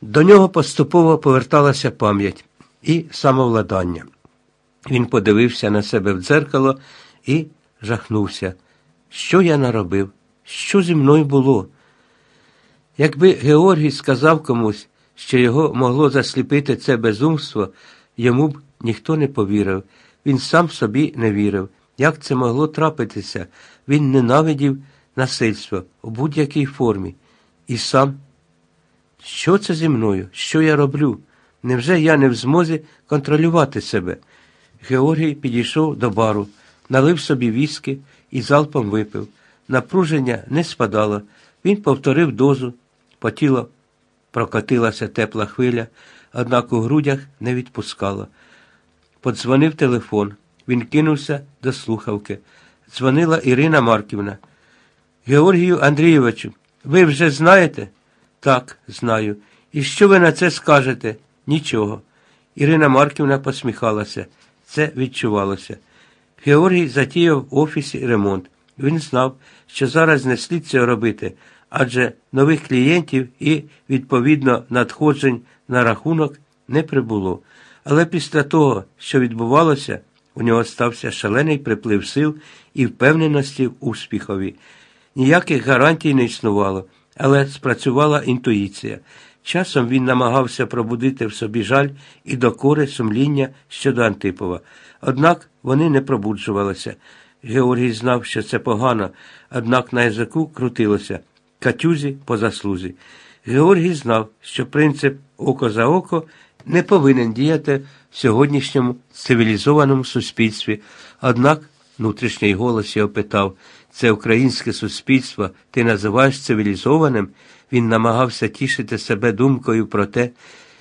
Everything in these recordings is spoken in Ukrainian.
До нього поступово поверталася пам'ять і самовладання. Він подивився на себе в дзеркало і жахнувся. Що я наробив? Що зі мною було? Якби Георгій сказав комусь, що його могло засліпити це безумство, йому б ніхто не повірив. Він сам собі не вірив. Як це могло трапитися? Він ненавидів насильство у будь-якій формі. І сам, що це зі мною? Що я роблю? Невже я не в змозі контролювати себе? Георгій підійшов до бару, налив собі віски і залпом випив. Напруження не спадало. Він повторив дозу, по тілу прокотилася тепла хвиля, однак у грудях не відпускало. Подзвонив телефон. Він кинувся до слухавки. Дзвонила Ірина Марківна. Георгію Андрійовичу, ви вже знаєте? Так, знаю. І що ви на це скажете? Нічого. Ірина Марківна посміхалася. Це відчувалося. Георгій затіяв в офісі ремонт. Він знав, що зараз не слід цього робити, адже нових клієнтів і, відповідно, надходжень на рахунок не прибуло. Але після того, що відбувалося, у нього стався шалений приплив сил і впевненості в успіхові. Ніяких гарантій не існувало, але спрацювала інтуїція. Часом він намагався пробудити в собі жаль і докори сумління щодо Антипова. Однак вони не пробуджувалися. Георгій знав, що це погано, однак на язику крутилося катюзі по заслузі. Георгій знав, що принцип око за око не повинен діяти в сьогоднішньому цивілізованому суспільстві. Однак внутрішній голос його питав це українське суспільство ти називаєш цивілізованим? Він намагався тішити себе думкою про те,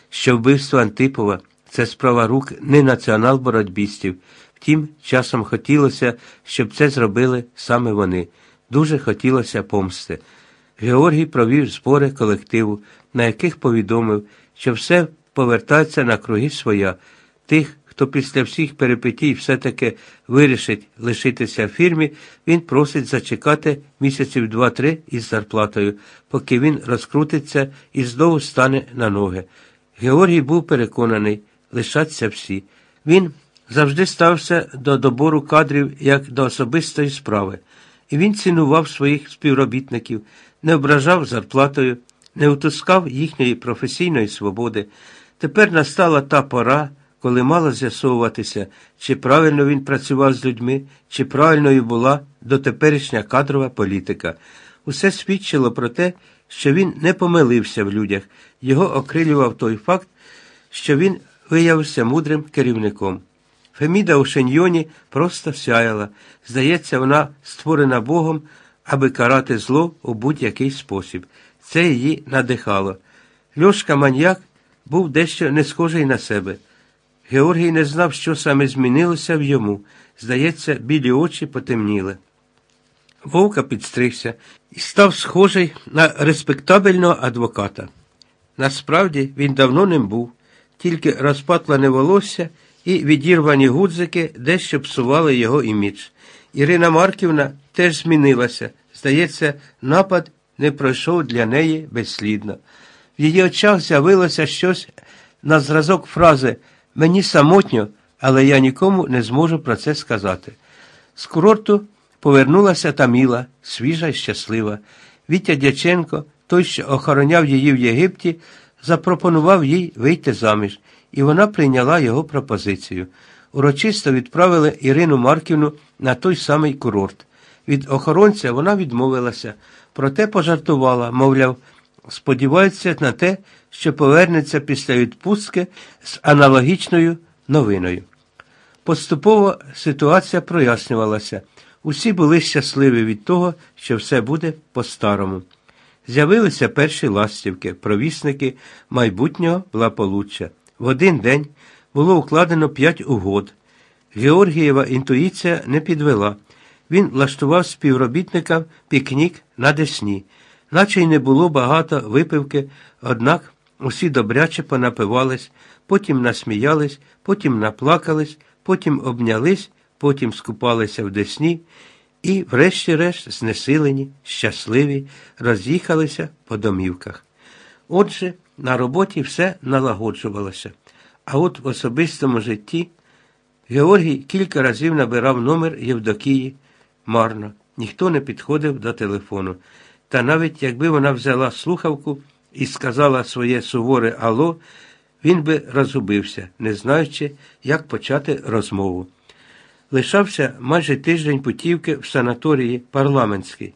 що вбивство Антипова це справа рук не націонал-боротьбістів. Втім, часом хотілося, щоб це зробили саме вони. Дуже хотілося помсти. Георгій провів збори колективу, на яких повідомив, що все повертається на круги своя. Тих, хто після всіх перипетій все-таки вирішить лишитися в фірмі, він просить зачекати місяців два-три із зарплатою, поки він розкрутиться і знову стане на ноги. Георгій був переконаний, лишаться всі. Він завжди стався до добору кадрів як до особистої справи, і він цінував своїх співробітників, не ображав зарплатою, не утискав їхньої професійної свободи. Тепер настала та пора, коли мало з'ясовуватися, чи правильно він працював з людьми, чи правильною була дотеперішня кадрова політика. Усе свідчило про те, що він не помилився в людях, його окрилював той факт, що він виявився мудрим керівником. Феміда у Шеньйоні просто сяяла. Здається, вона створена Богом, аби карати зло у будь-який спосіб. Це її надихало. Льошка маньяк був дещо не схожий на себе. Георгій не знав, що саме змінилося в йому. Здається, білі очі потемніли. Вовка підстригся і став схожий на респектабельного адвоката. Насправді він давно ним був, тільки розпатлене волосся і відірвані гудзики дещо псували його імідж. Ірина Марківна теж змінилася. Здається, напад не пройшов для неї безслідно. В її очах з'явилося щось на зразок фрази Мені самотньо, але я нікому не зможу про це сказати. З курорту повернулася Таміла, свіжа і щаслива. Вітя Дяченко, той, що охороняв її в Єгипті, запропонував їй вийти заміж, і вона прийняла його пропозицію. Урочисто відправили Ірину Марківну на той самий курорт. Від охоронця вона відмовилася, проте пожартувала, мовляв, сподівається на те, що повернеться після відпустки з аналогічною новиною. Поступово ситуація прояснювалася. Усі були щасливі від того, що все буде по-старому. З'явилися перші ластівки, провісники майбутнього благополуччя. В один день було укладено п'ять угод. Георгієва інтуїція не підвела. Він влаштував співробітникам пікнік на Десні, наче й не було багато випивки, однак усі добряче понапивались, потім насміялись, потім наплакались, потім обнялись, потім скупалися в Десні і, врешті-решт, знесилені, щасливі, роз'їхалися по домівках. Отже, на роботі все налагоджувалося. А от в особистому житті Георгій кілька разів набирав номер Євдокії марно. Ніхто не підходив до телефону. Та навіть якби вона взяла слухавку і сказала своє суворе Ало, він би розгубився, не знаючи, як почати розмову. Лишався майже тиждень путівки в санаторії парламентський.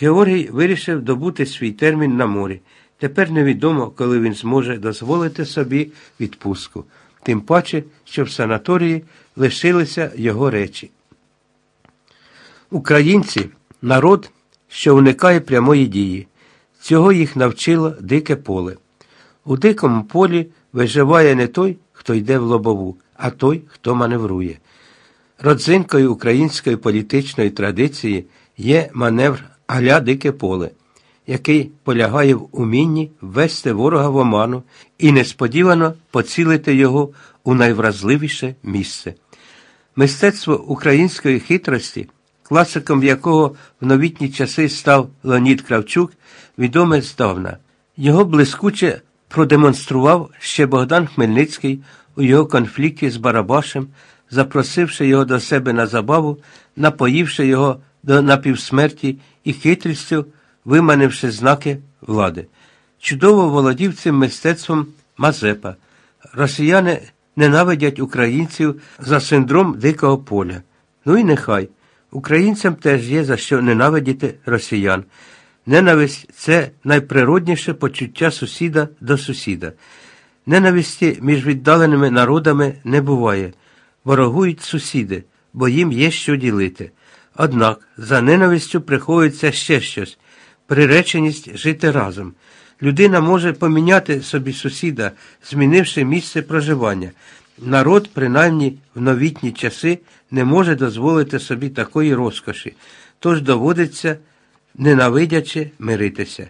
Георгій вирішив добути свій термін на морі. Тепер невідомо, коли він зможе дозволити собі відпустку, тим паче, що в санаторії лишилися його речі. Українці народ, що уникає прямої дії. Цього їх навчило дике поле. У дикому полі виживає не той, хто йде в лобову, а той, хто маневрує. Родзинкою української політичної традиції є маневр аля дике поле, який полягає в умінні ввести ворога в оману і несподівано поцілити його у найвразливіше місце. Мистецтво української хитрості, класиком якого в новітні часи став Леонід Кравчук, відоме здавна. Його блискуче продемонстрував ще Богдан Хмельницький у його конфлікті з Барабашем, запросивши його до себе на забаву, напоївши його до напівсмерті і хитрістю, виманивши знаки влади. Чудово володів цим мистецтвом Мазепа. Росіяни ненавидять українців за синдром дикого поля. Ну і нехай. Українцям теж є за що ненавидіти росіян. Ненависть це найприродніше почуття сусіда до сусіда. Ненависті між віддаленими народами не буває. Ворогують сусіди, бо їм є що ділити. Однак за ненавистю приховується ще щось приреченість жити разом. Людина може поміняти собі сусіда, змінивши місце проживання. Народ, принаймні в новітні часи, не може дозволити собі такої розкоші, тож доводиться, ненавидячи, миритися.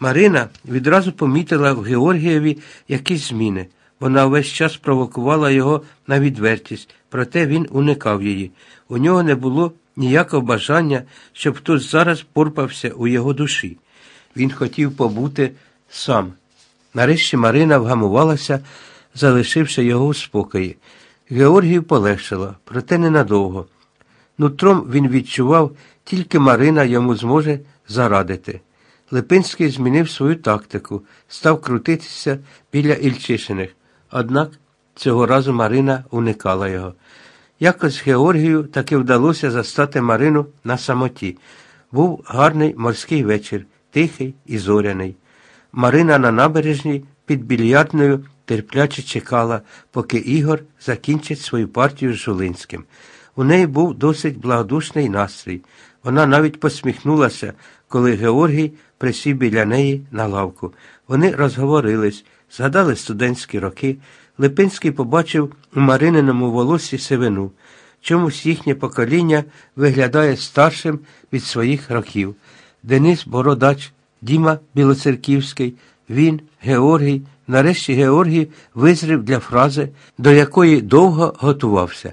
Марина відразу помітила в Георгієві якісь зміни. Вона весь час провокувала його на відвертість, проте він уникав її. У нього не було ніякого бажання, щоб хтось зараз порпався у його душі. Він хотів побути сам. Нарешті Марина вгамувалася, залишивши його у спокої. Георгію полегшило, проте ненадовго. Нутром він відчував, тільки Марина йому зможе зарадити. Липинський змінив свою тактику, став крутитися біля Ільчишиних. Однак цього разу Марина уникала його. Якось Георгію таки вдалося застати Марину на самоті. Був гарний морський вечір, тихий і зоряний. Марина на набережній під більярдною терпляче чекала, поки Ігор закінчить свою партію з Жулинським. У неї був досить благодушний настрій. Вона навіть посміхнулася, коли Георгій присів біля неї на лавку. Вони розговорились, згадали студентські роки. Липинський побачив у Марининому волосі сивину. Чомусь їхнє покоління виглядає старшим від своїх років. Денис Бородач, Діма Білоцерківський, він, Георгій. Нарешті Георгій визрів для фрази, до якої довго готувався.